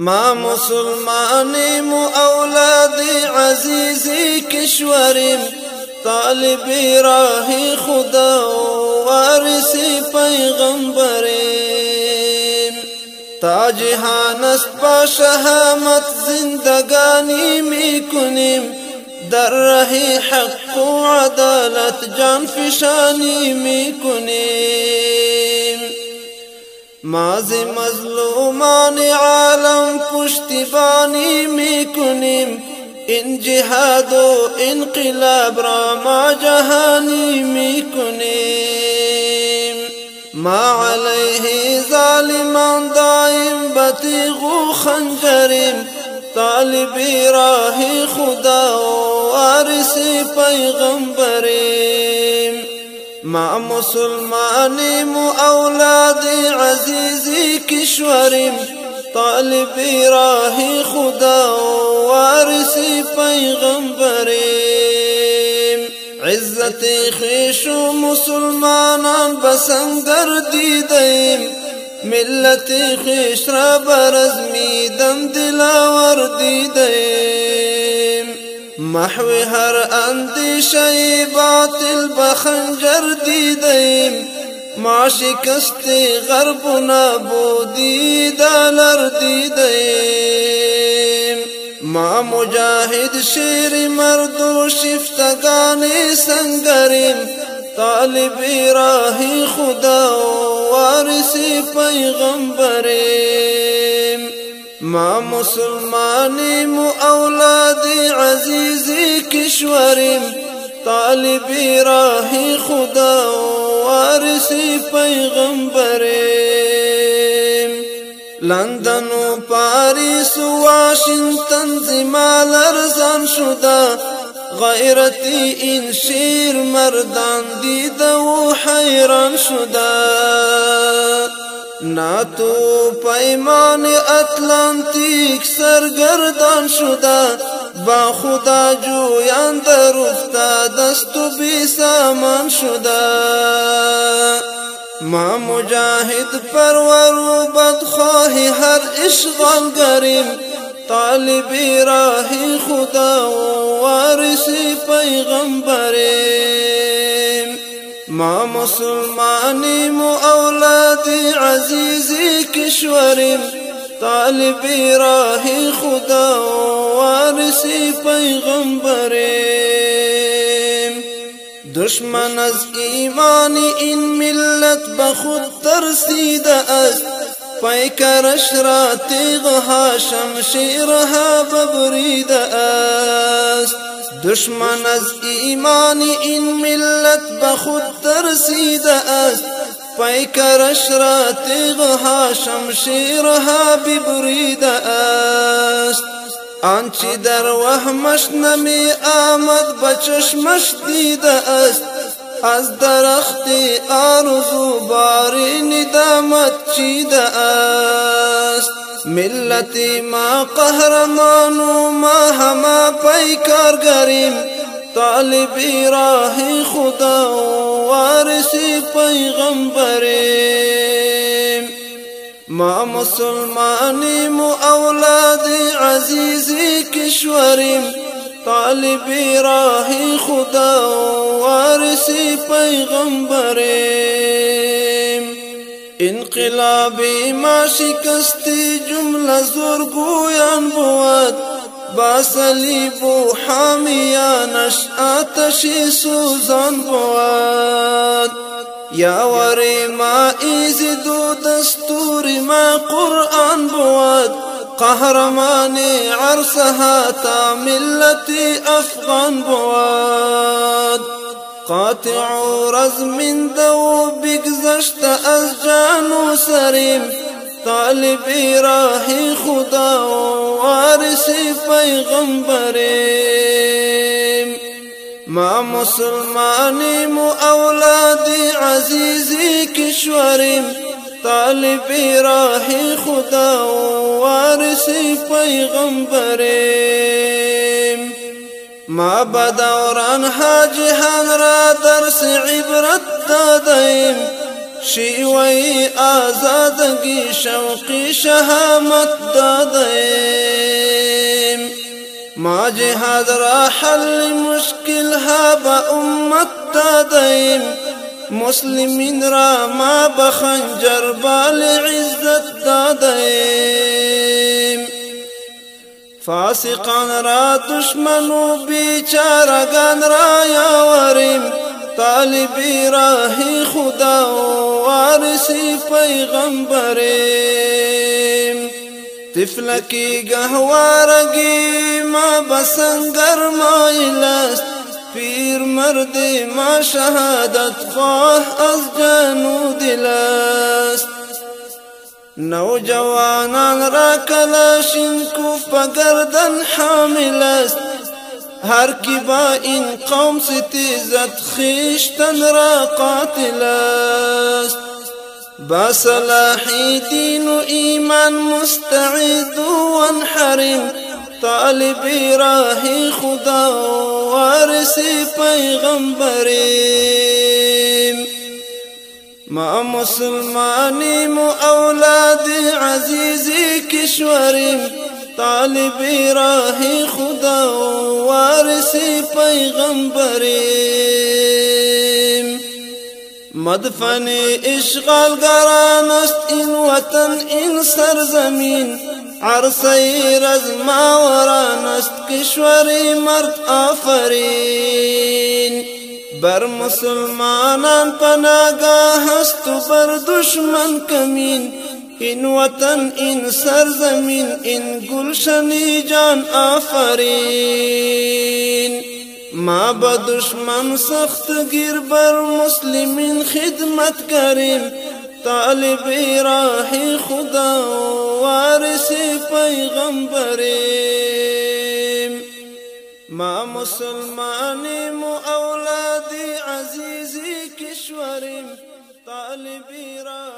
ما مسلمانی مو اولادی عزیزی کشوریم. طالبی راهی خدا و وارثی پیغمبریم. تا جهان است با شهامت زندگانی میکنیم در راه حق و عدالت جان فشانی میکنیم مازی مظلومان عالم پشتیبانی میکنیم. این جهاد و انقلاب را ما جهانی میکنیم. ما علیه ظالمان دائم بتیغ و خنجریم. طالبی راه خدا و وارث پیغمبریم. ما مسلمانیم و اولاد عزیزی کشوریم طالبی راه خدا و وارثی پیغمبریم عزت خیش و مسلمانان بسنگر دیدیم ملت خیش را برزمیدم دلاور دیدیم محو هر اندیشه باطل بخنجر دیدیم. ما شکست غرب و نابودی دالر دیدیم. ما مجاهد شیر مرد و شفتگان سنگریم. طالب راهی خدا و وارث پیغمبریم ما مسلمانیم أولاد عزیزی کشوریم طالبی راهی خدا و وارثی پیغمبریم لندن و پاریس و واشنگتن زما لرزان شده غیرتی این مردان دیده و حیران شده. ناتو پیمان اتلانتیک سرگردان شده با خدا جویان در افتاد و بی سامان شده ما مجاهد پرور و بدخواهی هر اشغال گریم طالبی راهی خدا و وارثی پیغمبریم ما مسلمانیم و اولاد عزیز کشوریم طالب راه خدا و وارث پیغمبریم دشمن از ایمان این ملت به خود ترسیده است. پیکرش را تیغها شمشیرها ببریده است. دشمن از ایمان این ملت به خود ترسیده است. پیکرش را تیغها شمشیرها ببریده است. آنچه در وهمش نمی آمد بچشمش دیده است. از درخت آرزو باری ندامت چیده است. ملتی ما قهرمان ما هما پیکار گریم. طالبی راهی خدا وارثی پیغمبریم. ما مسلمانیم و أولاد عزیزی کشوریم. طالبی راهی خدا وارثی پیغمبریم. انقلابی ما شکستی جمله زرگویان بود. با صلیب و حامیانش آتشی سوزان بود. یاوری ما ایزد و دستور ما قرآن بود. قهرمان عرصه‌ها تا ملتی افغان بود. قاطع رزم و گذشت از جان و سریم. طالبی راهی خدا و وارثی پیغمبریم. ما مسلمانیم و اولادی عزیزی کشوریم. طالبی راهی خدا و وارثی پیغمبریم. ما بدوران حاجهان را درس عبرت دادیم شیوی آزادگی شوقی شهامت دادیم ما جهاد را حل مشکل ها با امت دادیم مسلمین را ما بخنجر بال عزت فاسقان را دشمن و بیچارگان را یاوریم. طالبی راهی خدا و وارثی پیغمبریم. طفلکی گهوارگی ما بسنگر مایلست پیر مرد ما شهادت خواه از جان و دلست نوجوانان را کلاشینکوف بگردن حامل است. هر کی با این قوم ستیزت خویشتن را قاتل است. با سلاحی دین و ایمان مستعد و انحرم طالب راهی خدا وارث پیغمبریم. ما مسلمانیم و أولاد عزیزی کشوریم طالب راهی خدا وارث پیغمبریم مدفن اشغال گران است این وطن این سرزمین. عرصه رزم‌آوران است کشوری مرد بر مسلمانان پناهگاه است بر دشمن کمین. این وطن این سرزمین این گلشنی جان آفرین. ما به دشمن سخت گیر بر مسلمین خدمت کریم. طالب راهی خدا وارث پیغمبریم. ما مسلمانیم و أولاد عزیزی کشوریم طالب راهی خدا